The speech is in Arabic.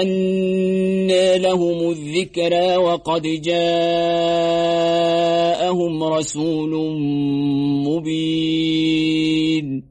أنى لهم الذكرى وقد جاءهم رسول مبين.